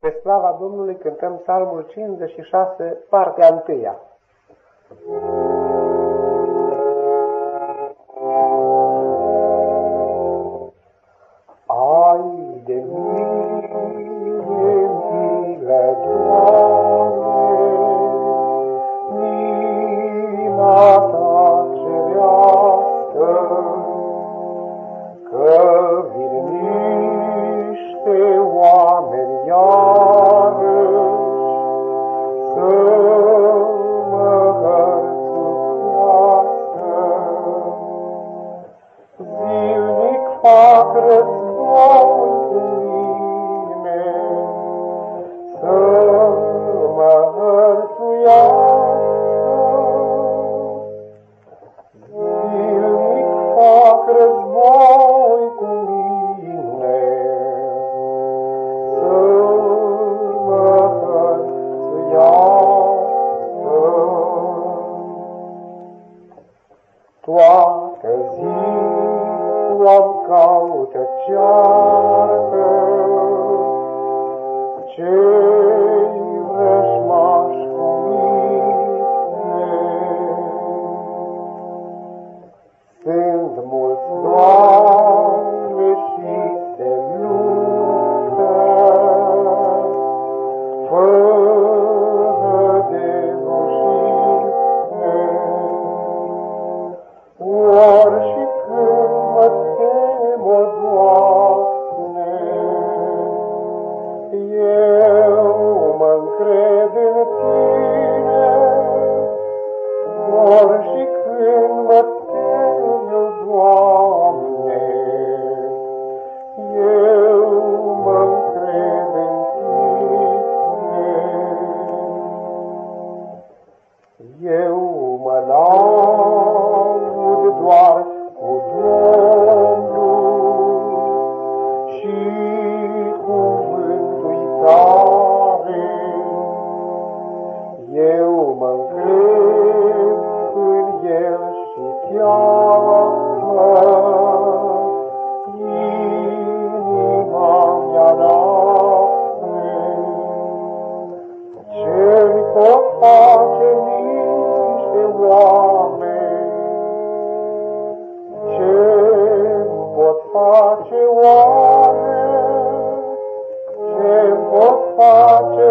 Pe slava Domnului cântăm psalmul 56, partea întâia. Ai de mine, fac război cu mine, să mă hărțuiască. Zilnic fac război cu mine, să mă hărțuiască. Toată ziua łąkał te ciarkę. Eu mă laud doar cu Domnul și cuvântul tare. Eu mă încred în El și cheamă inima mea n-are. Ce-mi pot face face? Ce-mi pot face